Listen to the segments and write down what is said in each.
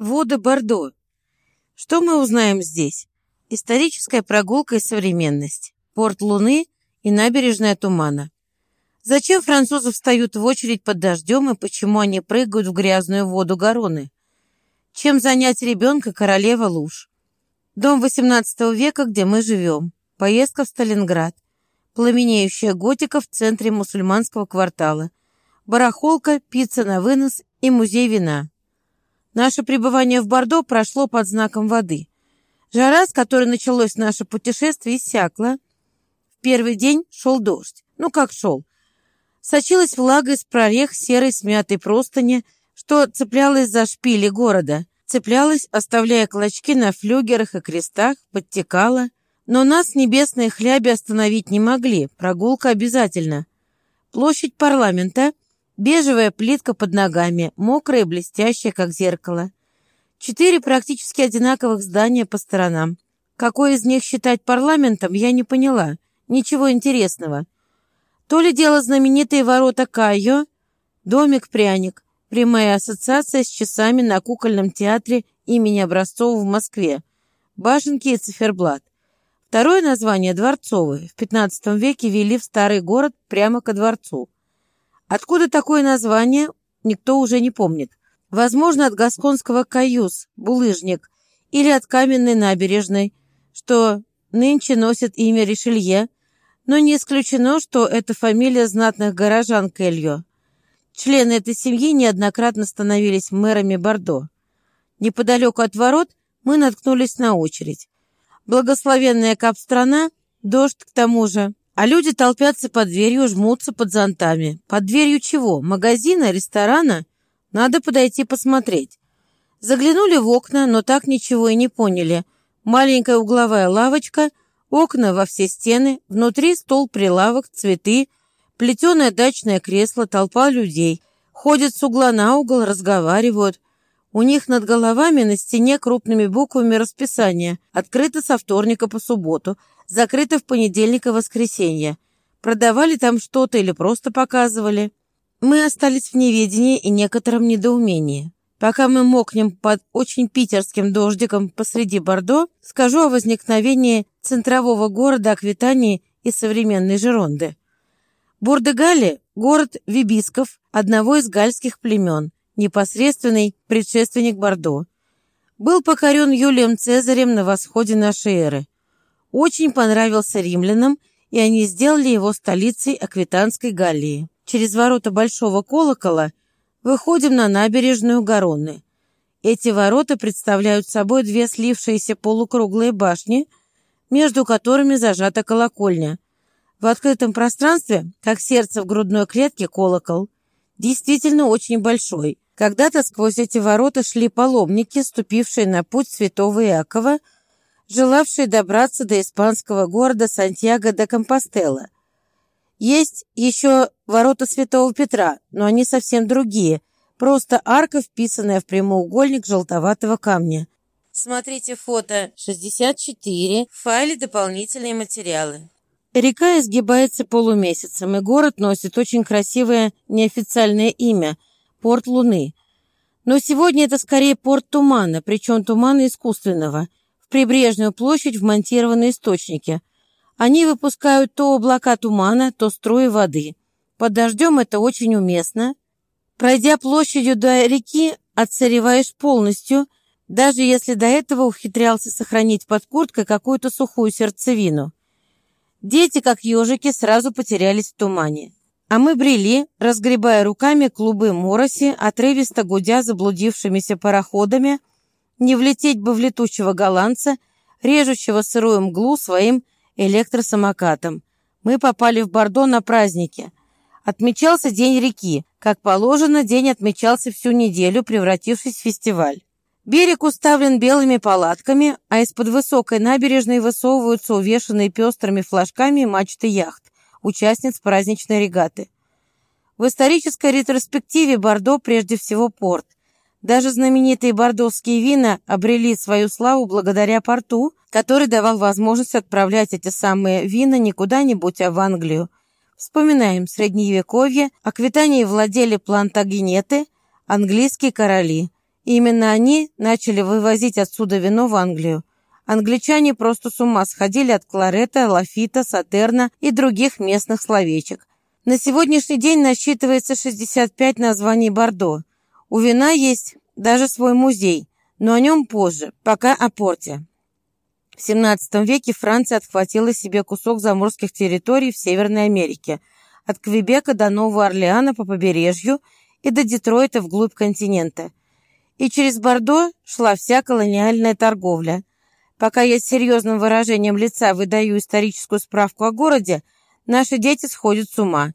Воды Бордо. Что мы узнаем здесь? Историческая прогулка и современность. Порт Луны и набережная Тумана. Зачем французы встают в очередь под дождем и почему они прыгают в грязную воду Гароны? Чем занять ребенка королева луж? Дом XVIII века, где мы живем. Поездка в Сталинград. Пламенеющая готика в центре мусульманского квартала. Барахолка, пицца на вынос и музей вина. Наше пребывание в Бордо прошло под знаком воды. Жара, с которой началось наше путешествие, иссякла. В первый день шел дождь. Ну, как шел? Сочилась влага из прорех серой смятой простыни, что цеплялась за шпили города. Цеплялась, оставляя клочки на флюгерах и крестах, подтекала. Но нас небесные хляби остановить не могли. Прогулка обязательно. Площадь парламента — Бежевая плитка под ногами, мокрая и блестящая, как зеркало. Четыре практически одинаковых здания по сторонам. Какой из них считать парламентом, я не поняла. Ничего интересного. То ли дело знаменитые ворота Кайо, домик-пряник, прямая ассоциация с часами на кукольном театре имени Образцова в Москве, башенки и циферблат. Второе название – Дворцовый. В XV веке вели в старый город прямо ко дворцу. Откуда такое название, никто уже не помнит. Возможно, от гасконского «каюс» – булыжник, или от каменной набережной, что нынче носит имя Ришелье, но не исключено, что это фамилия знатных горожан Кельо. Члены этой семьи неоднократно становились мэрами Бордо. Неподалеку от ворот мы наткнулись на очередь. Благословенная кап-страна, дождь к тому же, а люди толпятся под дверью, жмутся под зонтами. Под дверью чего? Магазина? Ресторана? Надо подойти посмотреть. Заглянули в окна, но так ничего и не поняли. Маленькая угловая лавочка, окна во все стены, внутри стол-прилавок, цветы, плетеное дачное кресло, толпа людей. Ходят с угла на угол, разговаривают. У них над головами на стене крупными буквами расписание. Открыто со вторника по субботу закрыто в понедельник и воскресенье. Продавали там что-то или просто показывали. Мы остались в неведении и некотором недоумении. Пока мы мокнем под очень питерским дождиком посреди Бордо, скажу о возникновении центрового города Аквитании и современной Жеронды. Бурдегали – город вибисков, одного из гальских племен, непосредственный предшественник Бордо. Был покорен Юлием Цезарем на восходе нашей эры очень понравился римлянам, и они сделали его столицей Аквитанской Галлии. Через ворота Большого колокола выходим на набережную Гаронны. Эти ворота представляют собой две слившиеся полукруглые башни, между которыми зажата колокольня. В открытом пространстве, как сердце в грудной клетке, колокол. Действительно очень большой. Когда-то сквозь эти ворота шли паломники, ступившие на путь святого Иакова, желавшие добраться до испанского города Сантьяго де Компостела. Есть еще ворота Святого Петра, но они совсем другие, просто арка, вписанная в прямоугольник желтоватого камня. Смотрите фото 64 в файле «Дополнительные материалы». Река изгибается полумесяцем, и город носит очень красивое неофициальное имя – Порт Луны. Но сегодня это скорее порт тумана, причем тумана искусственного – прибрежную площадь вмонтированы источники. Они выпускают то облака тумана, то струи воды. Под дождем это очень уместно. Пройдя площадью до реки, отсыреваешь полностью, даже если до этого ухитрялся сохранить под курткой какую-то сухую сердцевину. Дети, как ежики, сразу потерялись в тумане. А мы брели, разгребая руками клубы мороси, отрывисто гудя заблудившимися пароходами, не влететь бы в летучего голландца, режущего сырую мглу своим электросамокатом. Мы попали в Бордо на празднике. Отмечался День реки. Как положено, день отмечался всю неделю, превратившись в фестиваль. Берег уставлен белыми палатками, а из-под высокой набережной высовываются увешанные пестрыми флажками мачты яхт, участниц праздничной регаты. В исторической ретроспективе Бордо прежде всего порт – даже знаменитые бордовские вина обрели свою славу благодаря порту, который давал возможность отправлять эти самые вина не куда-нибудь, а в Англию. Вспоминаем Средневековье, Аквитанией владели плантагенеты, английские короли. Именно они начали вывозить отсюда вино в Англию. Англичане просто с ума сходили от кларета, лафита, сатерна и других местных словечек. На сегодняшний день насчитывается 65 названий Бордо. У вина есть даже свой музей, но о нем позже, пока о порте. В XVII веке Франция отхватила себе кусок заморских территорий в Северной Америке, от Квебека до Нового Орлеана по побережью и до Детройта вглубь континента. И через Бордо шла вся колониальная торговля. Пока я с серьезным выражением лица выдаю историческую справку о городе, наши дети сходят с ума.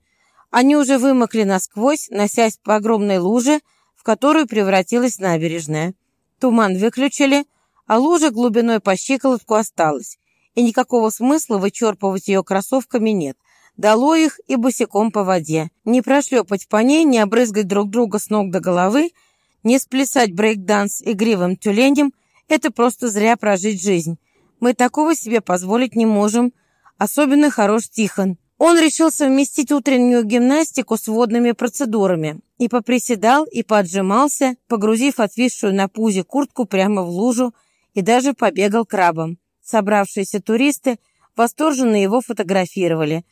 Они уже вымокли насквозь, носясь по огромной луже, в которую превратилась набережная. Туман выключили, а лужа глубиной по щиколотку осталась, и никакого смысла вычерпывать ее кроссовками нет. Дало их и босиком по воде. Не прошлепать по ней, не обрызгать друг друга с ног до головы, не сплясать брейк-данс игривым тюленем – это просто зря прожить жизнь. Мы такого себе позволить не можем. Особенно хорош Тихон. Он решил совместить утреннюю гимнастику с водными процедурами и поприседал, и поджимался, погрузив отвисшую на пузе куртку прямо в лужу, и даже побегал крабом. Собравшиеся туристы восторженно его фотографировали.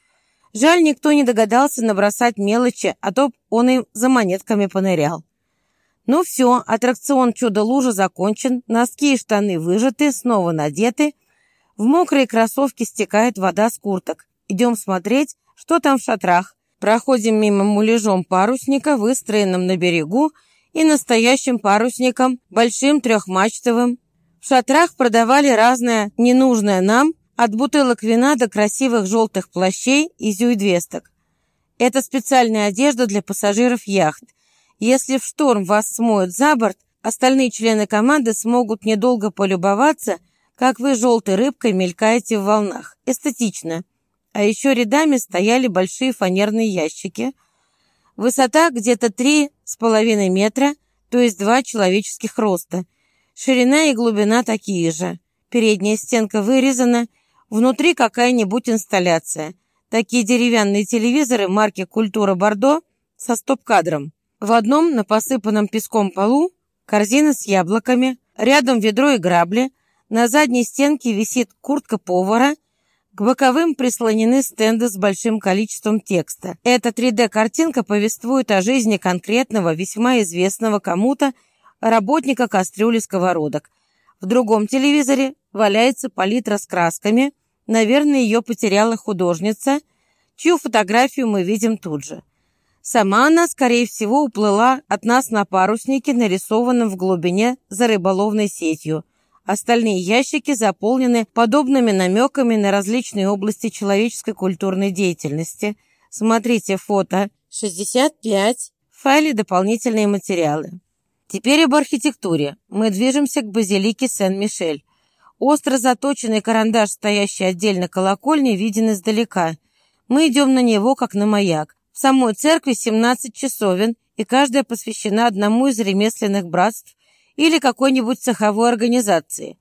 Жаль, никто не догадался набросать мелочи, а то он и за монетками понырял. Ну все, аттракцион «Чудо-лужа» закончен, носки и штаны выжаты, снова надеты. В мокрые кроссовки стекает вода с курток. Идем смотреть, что там в шатрах. Проходим мимо муляжом парусника, выстроенным на берегу, и настоящим парусником, большим трехмачтовым, в шатрах продавали разное ненужное нам, от бутылок вина до красивых желтых плащей и зюйдвесток. Это специальная одежда для пассажиров яхт. Если в шторм вас смоют за борт, остальные члены команды смогут недолго полюбоваться, как вы желтой рыбкой мелькаете в волнах. Эстетично. А еще рядами стояли большие фанерные ящики. Высота где-то три с половиной метра, то есть два человеческих роста – Ширина и глубина такие же. Передняя стенка вырезана, внутри какая-нибудь инсталляция. Такие деревянные телевизоры марки «Культура Бордо» со стоп-кадром. В одном на посыпанном песком полу корзина с яблоками, рядом ведро и грабли, на задней стенке висит куртка повара, к боковым прислонены стенды с большим количеством текста. Эта 3D-картинка повествует о жизни конкретного, весьма известного кому-то работника кастрюли сковородок. В другом телевизоре валяется палитра с красками. Наверное, ее потеряла художница, чью фотографию мы видим тут же. Сама она, скорее всего, уплыла от нас на паруснике, нарисованном в глубине за рыболовной сетью. Остальные ящики заполнены подобными намеками на различные области человеческой культурной деятельности. Смотрите фото 65, в дополнительные материалы. Теперь об архитектуре. Мы движемся к базилике Сен-Мишель. Остро заточенный карандаш, стоящий отдельно колокольни, виден издалека. Мы идем на него, как на маяк. В самой церкви 17 часовен, и каждая посвящена одному из ремесленных братств или какой-нибудь цеховой организации.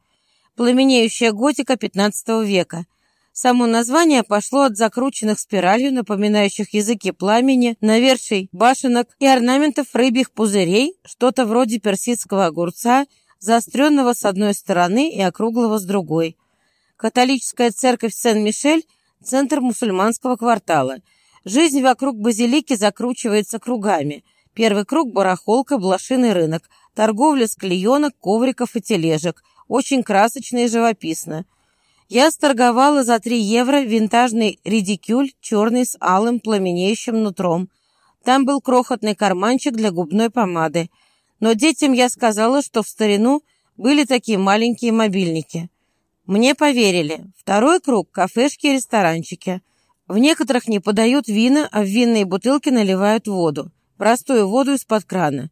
Пламенеющая готика XV века – Само название пошло от закрученных спиралью, напоминающих языки пламени, навершей башенок и орнаментов рыбьих пузырей, что-то вроде персидского огурца, заостренного с одной стороны и округлого с другой. Католическая церковь Сен-Мишель – центр мусульманского квартала. Жизнь вокруг базилики закручивается кругами. Первый круг – барахолка, блошиный рынок, торговля с клеенок, ковриков и тележек. Очень красочно и живописно. Я сторговала за 3 евро винтажный редикюль, черный с алым пламенеющим нутром. Там был крохотный карманчик для губной помады. Но детям я сказала, что в старину были такие маленькие мобильники. Мне поверили. Второй круг – кафешки и ресторанчики. В некоторых не подают вина, а в винные бутылки наливают воду. Простую воду из-под крана.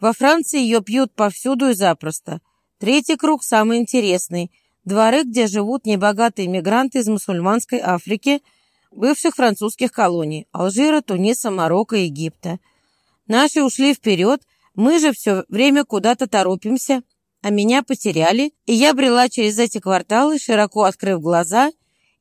Во Франции ее пьют повсюду и запросто. Третий круг самый интересный – дворы, где живут небогатые мигранты из мусульманской Африки, бывших французских колоний – Алжира, Туниса, Марокко, Египта. Наши ушли вперед, мы же все время куда-то торопимся, а меня потеряли, и я брела через эти кварталы, широко открыв глаза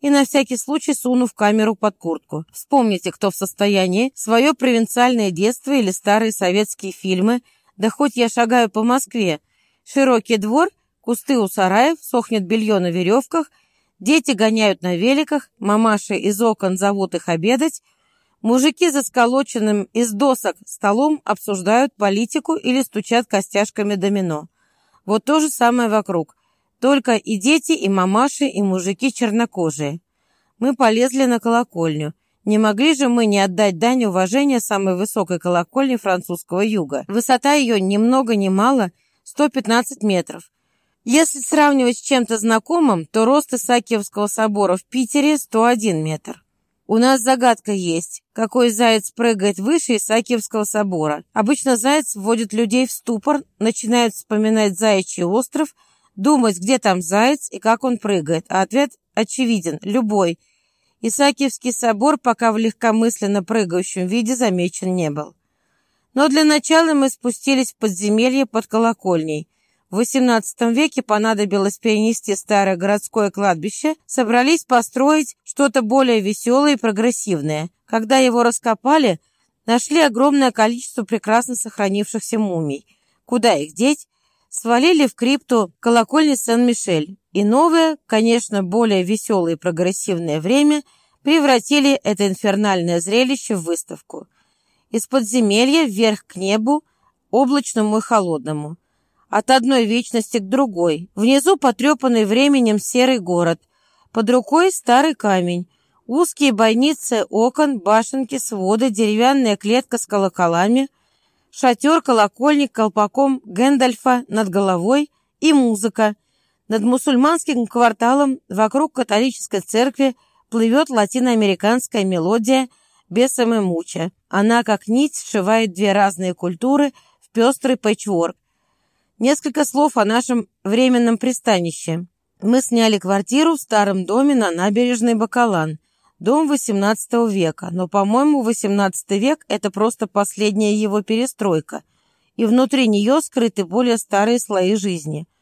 и на всякий случай сунув камеру под куртку. Вспомните, кто в состоянии свое провинциальное детство или старые советские фильмы Да хоть я шагаю по Москве. Широкий двор, кусты у сараев, сохнет белье на веревках, дети гоняют на великах, мамаши из окон зовут их обедать, мужики за сколоченным из досок столом обсуждают политику или стучат костяшками домино. Вот то же самое вокруг. Только и дети, и мамаши, и мужики чернокожие. Мы полезли на колокольню. Не могли же мы не отдать дань уважения самой высокой колокольне французского юга. Высота ее ни много ни мало 115 метров. Если сравнивать с чем-то знакомым, то рост Исаакиевского собора в Питере 101 метр. У нас загадка есть, какой заяц прыгает выше Исаакиевского собора. Обычно заяц вводит людей в ступор, начинает вспоминать заячий остров, думать, где там заяц и как он прыгает. А ответ очевиден – любой – Исаакиевский собор пока в легкомысленно прыгающем виде замечен не был. Но для начала мы спустились в подземелье под колокольней. В XVIII веке понадобилось перенести старое городское кладбище, собрались построить что-то более веселое и прогрессивное. Когда его раскопали, нашли огромное количество прекрасно сохранившихся мумий. Куда их деть? Свалили в крипту колокольни Сен-Мишель и новое, конечно, более веселое и прогрессивное время превратили это инфернальное зрелище в выставку. Из подземелья вверх к небу, облачному и холодному. От одной вечности к другой. Внизу потрепанный временем серый город. Под рукой старый камень. Узкие бойницы окон, башенки, своды, деревянная клетка с колоколами, шатер, колокольник, колпаком Гэндальфа над головой и музыка – над мусульманским кварталом вокруг католической церкви плывет латиноамериканская мелодия «Бесаме муча». Она, как нить, сшивает две разные культуры в пестрый пэтчворк. Несколько слов о нашем временном пристанище. Мы сняли квартиру в старом доме на набережной Бакалан. Дом XVIII века, но, по-моему, XVIII век – это просто последняя его перестройка, и внутри нее скрыты более старые слои жизни –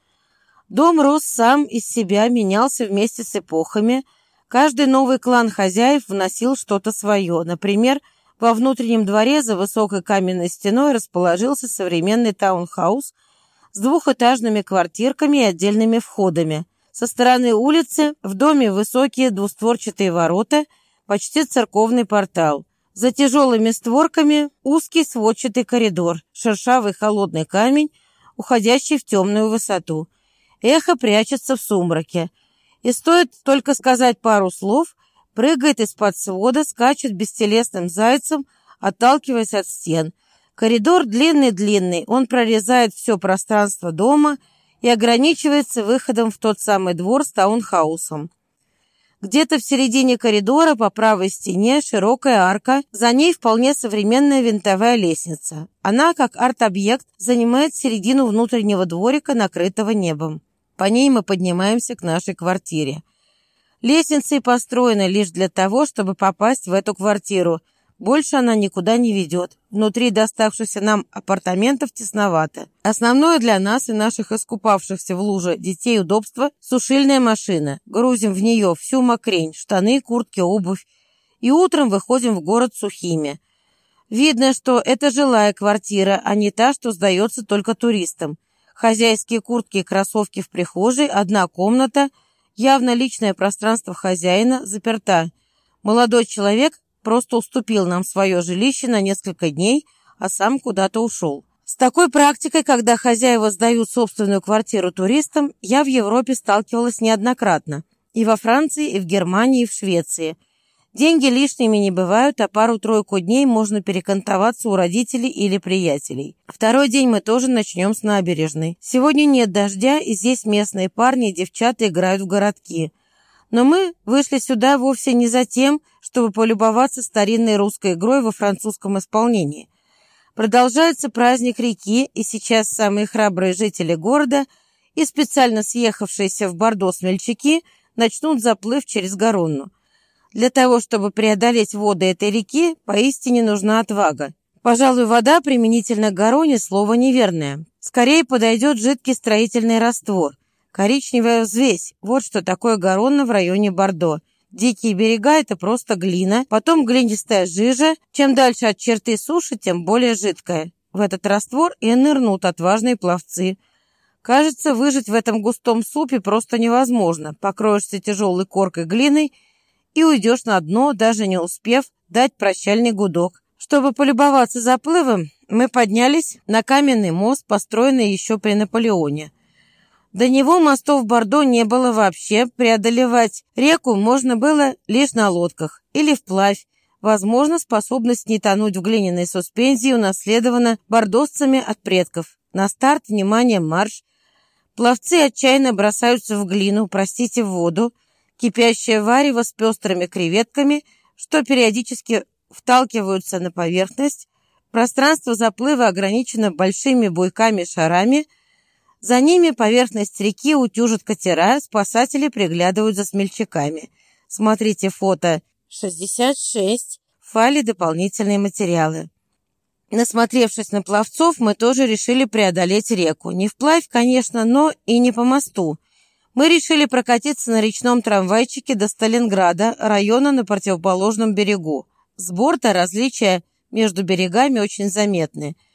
Дом рос сам из себя, менялся вместе с эпохами. Каждый новый клан хозяев вносил что-то свое. Например, во внутреннем дворе за высокой каменной стеной расположился современный таунхаус с двухэтажными квартирками и отдельными входами. Со стороны улицы в доме высокие двустворчатые ворота, почти церковный портал. За тяжелыми створками узкий сводчатый коридор, шершавый холодный камень, уходящий в темную высоту – Эхо прячется в сумраке. И стоит только сказать пару слов, прыгает из-под свода, скачет бестелесным зайцем, отталкиваясь от стен. Коридор длинный-длинный, он прорезает все пространство дома и ограничивается выходом в тот самый двор с таунхаусом. Где-то в середине коридора по правой стене широкая арка, за ней вполне современная винтовая лестница. Она, как арт-объект, занимает середину внутреннего дворика, накрытого небом. По ней мы поднимаемся к нашей квартире. Лестница построена лишь для того, чтобы попасть в эту квартиру. Больше она никуда не ведет. Внутри доставшихся нам апартаментов тесновато. Основное для нас и наших искупавшихся в луже детей удобство – сушильная машина. Грузим в нее всю мокрень, штаны, куртки, обувь. И утром выходим в город сухими. Видно, что это жилая квартира, а не та, что сдается только туристам. Хозяйские куртки и кроссовки в прихожей, одна комната, явно личное пространство хозяина, заперта. Молодой человек просто уступил нам свое жилище на несколько дней, а сам куда-то ушел. С такой практикой, когда хозяева сдают собственную квартиру туристам, я в Европе сталкивалась неоднократно. И во Франции, и в Германии, и в Швеции. Деньги лишними не бывают, а пару-тройку дней можно перекантоваться у родителей или приятелей. Второй день мы тоже начнем с набережной. Сегодня нет дождя, и здесь местные парни и девчата играют в городки. Но мы вышли сюда вовсе не за тем, чтобы полюбоваться старинной русской игрой во французском исполнении. Продолжается праздник реки, и сейчас самые храбрые жители города и специально съехавшиеся в Бордо смельчаки начнут заплыв через Гаронну. Для того, чтобы преодолеть воды этой реки, поистине нужна отвага. Пожалуй, вода применительно к Гароне слово неверное. Скорее подойдет жидкий строительный раствор. Коричневая взвесь – вот что такое Гаронна в районе Бордо. Дикие берега – это просто глина, потом глинистая жижа. Чем дальше от черты суши, тем более жидкая. в этот раствор и нырнут отважные пловцы. Кажется, выжить в этом густом супе просто невозможно. Покроешься тяжелой коркой глиной и уйдешь на дно, даже не успев дать прощальный гудок. Чтобы полюбоваться заплывом, мы поднялись на каменный мост, построенный еще при Наполеоне. До него мостов в Бордо не было вообще, преодолевать реку можно было лишь на лодках или вплавь. Возможно, способность не тонуть в глиняной суспензии унаследована бордосцами от предков. На старт, внимание, марш. Пловцы отчаянно бросаются в глину, простите, в воду. Кипящее варево с пестрыми креветками, что периодически вталкиваются на поверхность. Пространство заплыва ограничено большими буйками-шарами – за ними поверхность реки утюжат катера, спасатели приглядывают за смельчаками. Смотрите фото 66, в файле дополнительные материалы. Насмотревшись на пловцов, мы тоже решили преодолеть реку. Не вплавь, конечно, но и не по мосту. Мы решили прокатиться на речном трамвайчике до Сталинграда, района на противоположном берегу. С борта различия между берегами очень заметны –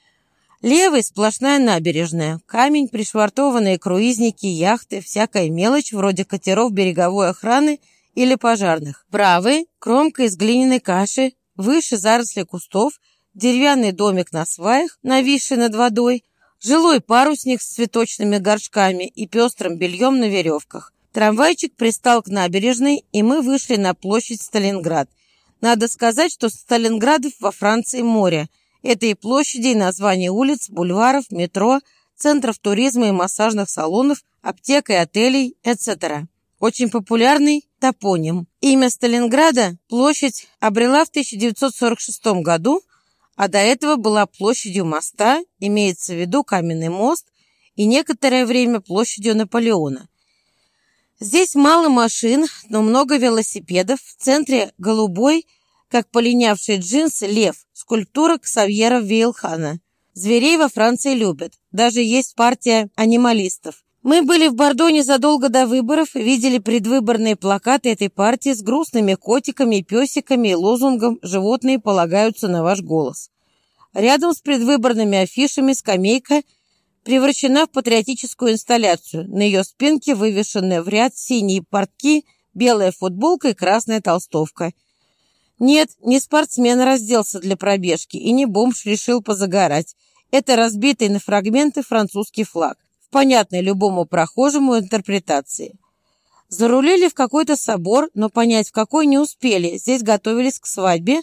Левый – сплошная набережная, камень, пришвартованные круизники, яхты, всякая мелочь, вроде катеров береговой охраны или пожарных. Правый – кромка из глиняной каши, выше заросли кустов, деревянный домик на сваях, нависший над водой, жилой парусник с цветочными горшками и пестрым бельем на веревках. Трамвайчик пристал к набережной, и мы вышли на площадь Сталинград. Надо сказать, что Сталинградов во Франции море – это и площади, и названия улиц, бульваров, метро, центров туризма и массажных салонов, аптек и отелей, etc. Очень популярный топоним. Имя Сталинграда площадь обрела в 1946 году, а до этого была площадью моста, имеется в виду каменный мост, и некоторое время площадью Наполеона. Здесь мало машин, но много велосипедов. В центре голубой – как полинявший джинсы лев, скульптура Ксавьера Вейлхана. Зверей во Франции любят. Даже есть партия анималистов. Мы были в Бордо незадолго до выборов видели предвыборные плакаты этой партии с грустными котиками песиками и лозунгом «Животные полагаются на ваш голос». Рядом с предвыборными афишами скамейка превращена в патриотическую инсталляцию. На ее спинке вывешены в ряд синие портки, белая футболка и красная толстовка – нет, не спортсмен разделся для пробежки и не бомж решил позагорать. Это разбитый на фрагменты французский флаг, в понятной любому прохожему интерпретации. Зарулили в какой-то собор, но понять в какой не успели, здесь готовились к свадьбе,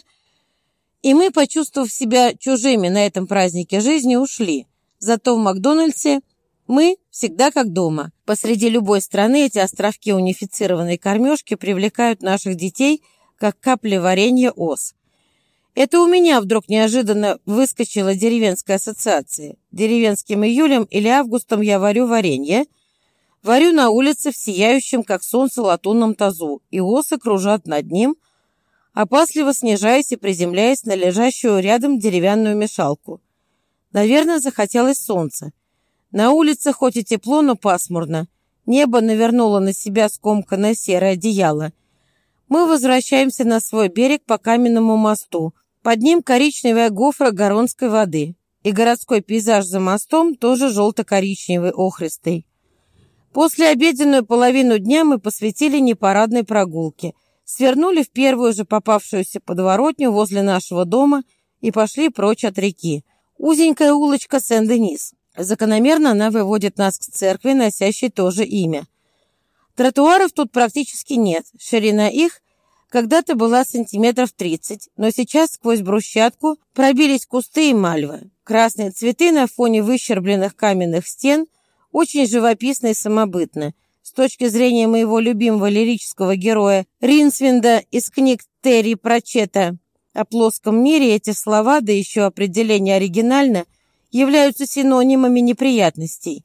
и мы, почувствовав себя чужими на этом празднике жизни, ушли. Зато в Макдональдсе мы всегда как дома. Посреди любой страны эти островки унифицированной кормежки привлекают наших детей – как капли варенья ос. Это у меня вдруг неожиданно выскочила деревенская ассоциация. Деревенским июлем или августом я варю варенье. Варю на улице в сияющем, как солнце, латунном тазу, и осы кружат над ним, опасливо снижаясь и приземляясь на лежащую рядом деревянную мешалку. Наверное, захотелось солнца. На улице хоть и тепло, но пасмурно. Небо навернуло на себя скомканное серое одеяло. Мы возвращаемся на свой берег по каменному мосту. Под ним коричневая гофра горонской воды. И городской пейзаж за мостом тоже желто-коричневый, охристый. После обеденную половину дня мы посвятили непарадной прогулке. Свернули в первую же попавшуюся подворотню возле нашего дома и пошли прочь от реки. Узенькая улочка Сен-Денис. Закономерно она выводит нас к церкви, носящей то же имя. Тротуаров тут практически нет. Ширина их когда-то была сантиметров 30, но сейчас сквозь брусчатку пробились кусты и мальвы. Красные цветы на фоне выщербленных каменных стен очень живописно и самобытно. С точки зрения моего любимого лирического героя Ринсвинда из книг Терри Прочета о плоском мире эти слова, да еще определение оригинально, являются синонимами неприятностей.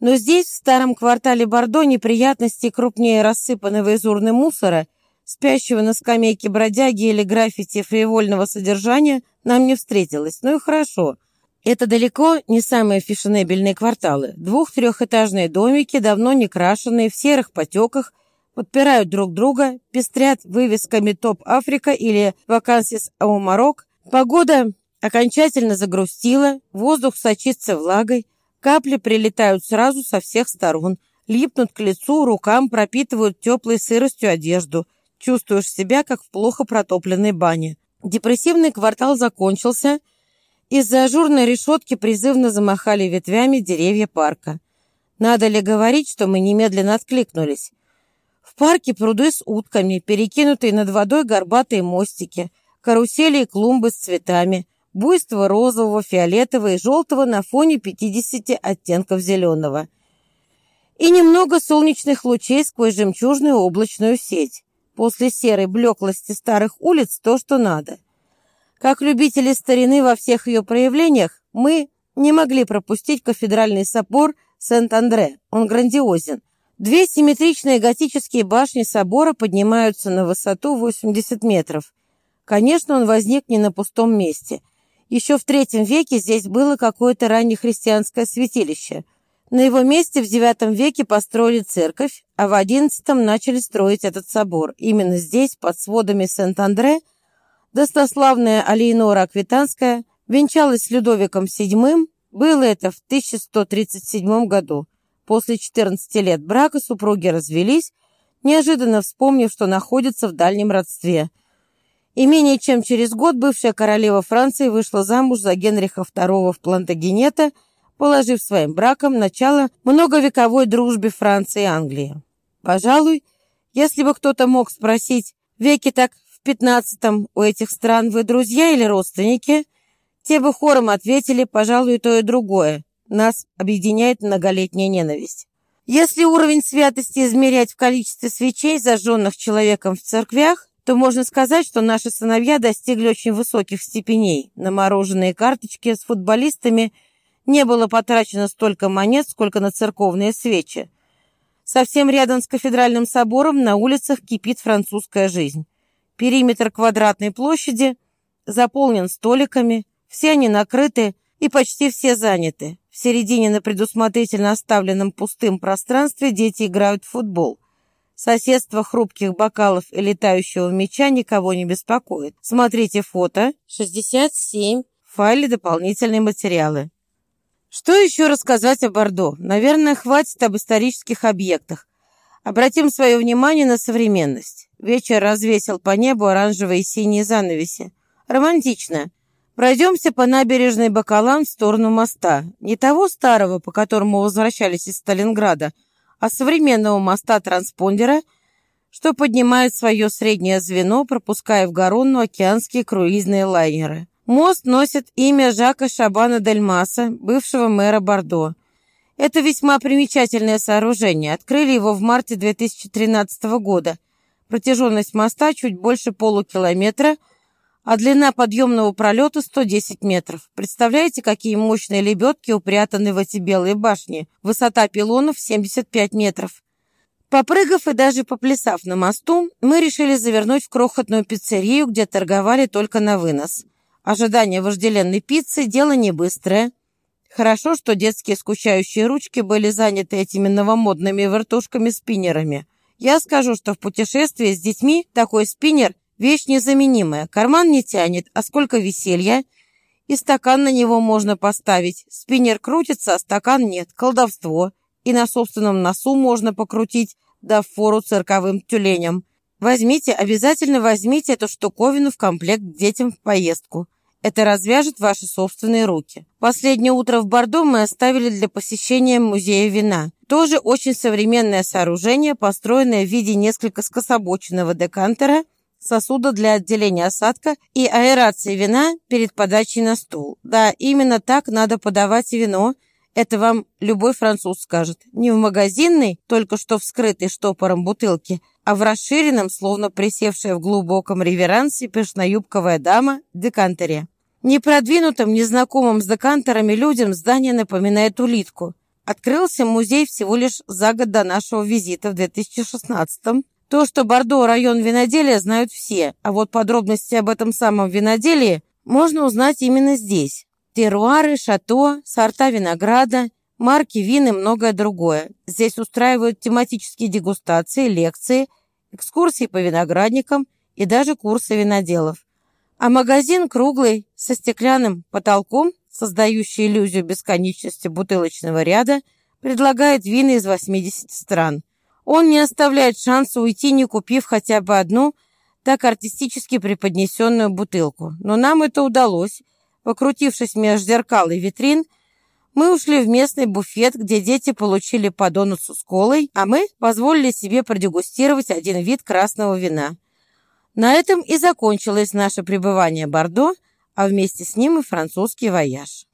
Но здесь, в старом квартале Бордо, неприятности крупнее рассыпанного из урны мусора, спящего на скамейке бродяги или граффити фривольного содержания, нам не встретилось. Ну и хорошо. Это далеко не самые фешенебельные кварталы. Двух-трехэтажные домики, давно не крашеные, в серых потеках, подпирают друг друга, пестрят вывесками «Топ Африка» или «Вакансис Аумарок». Погода окончательно загрустило, воздух сочится влагой, капли прилетают сразу со всех сторон, липнут к лицу, рукам, пропитывают теплой сыростью одежду. Чувствуешь себя, как в плохо протопленной бане. Депрессивный квартал закончился. Из-за ажурной решетки призывно замахали ветвями деревья парка. Надо ли говорить, что мы немедленно откликнулись? В парке пруды с утками, перекинутые над водой горбатые мостики, карусели и клумбы с цветами, буйство розового, фиолетового и желтого на фоне 50 оттенков зеленого. И немного солнечных лучей сквозь жемчужную облачную сеть. После серой блеклости старых улиц то, что надо. Как любители старины во всех ее проявлениях, мы не могли пропустить кафедральный собор Сент-Андре. Он грандиозен. Две симметричные готические башни собора поднимаются на высоту 80 метров. Конечно, он возник не на пустом месте. Еще в третьем веке здесь было какое-то раннехристианское святилище. На его месте в IX веке построили церковь, а в XI начали строить этот собор. Именно здесь, под сводами Сент-Андре, достославная Алейнора Аквитанская венчалась с Людовиком VII. Было это в 1137 году. После 14 лет брака супруги развелись, неожиданно вспомнив, что находятся в дальнем родстве. И менее чем через год бывшая королева Франции вышла замуж за Генриха II в Плантагенета, положив своим браком начало многовековой дружбе Франции и Англии. Пожалуй, если бы кто-то мог спросить, веки так в пятнадцатом у этих стран вы друзья или родственники, те бы хором ответили, пожалуй, то и другое. Нас объединяет многолетняя ненависть. Если уровень святости измерять в количестве свечей, зажженных человеком в церквях, то можно сказать, что наши сыновья достигли очень высоких степеней. На мороженые карточки с футболистами не было потрачено столько монет, сколько на церковные свечи. Совсем рядом с кафедральным собором на улицах кипит французская жизнь. Периметр квадратной площади заполнен столиками, все они накрыты и почти все заняты. В середине на предусмотрительно оставленном пустым пространстве дети играют в футбол. Соседство хрупких бокалов и летающего мяча никого не беспокоит. Смотрите фото 67 в файле дополнительные материалы. Что еще рассказать о Бордо? Наверное, хватит об исторических объектах. Обратим свое внимание на современность. Вечер развесил по небу оранжевые и синие занавеси. Романтично. Пройдемся по набережной Бакалан в сторону моста. Не того старого, по которому возвращались из Сталинграда, а современного моста-транспондера, что поднимает свое среднее звено, пропуская в Гаронну океанские круизные лайнеры. Мост носит имя Жака Шабана Дель Маса, бывшего мэра Бордо. Это весьма примечательное сооружение. Открыли его в марте 2013 года. Протяженность моста чуть больше полукилометра – а длина подъемного пролета 110 метров. Представляете, какие мощные лебедки упрятаны в эти белые башни? Высота пилонов 75 метров. Попрыгав и даже поплясав на мосту, мы решили завернуть в крохотную пиццерию, где торговали только на вынос. Ожидание вожделенной пиццы – дело не быстрое. Хорошо, что детские скучающие ручки были заняты этими новомодными вертушками-спиннерами. Я скажу, что в путешествии с детьми такой спиннер Вещь незаменимая, карман не тянет, а сколько веселья. И стакан на него можно поставить. Спиннер крутится, а стакан нет. Колдовство. И на собственном носу можно покрутить, дав фору цирковым тюленям. Возьмите, обязательно возьмите эту штуковину в комплект к детям в поездку. Это развяжет ваши собственные руки. Последнее утро в Бордо мы оставили для посещения музея вина. Тоже очень современное сооружение, построенное в виде несколько скособоченного декантера – сосуда для отделения осадка и аэрации вина перед подачей на стол. Да, именно так надо подавать вино. Это вам любой француз скажет. Не в магазинной, только что вскрытой штопором бутылки, а в расширенном, словно присевшая в глубоком реверансе пешноюбковая дама, декантере. Непродвинутым, незнакомым с декантерами людям здание напоминает улитку. Открылся музей всего лишь за год до нашего визита в 2016 -м. То, что Бордо – район виноделия, знают все, а вот подробности об этом самом виноделии можно узнать именно здесь. Теруары, шато, сорта винограда, марки вин и многое другое. Здесь устраивают тематические дегустации, лекции, экскурсии по виноградникам и даже курсы виноделов. А магазин круглый, со стеклянным потолком, создающий иллюзию бесконечности бутылочного ряда, предлагает вина из 80 стран. Он не оставляет шанса уйти, не купив хотя бы одну так артистически преподнесенную бутылку. Но нам это удалось. Покрутившись меж зеркал и витрин, мы ушли в местный буфет, где дети получили по донусу с колой, а мы позволили себе продегустировать один вид красного вина. На этом и закончилось наше пребывание в Бордо, а вместе с ним и французский вояж.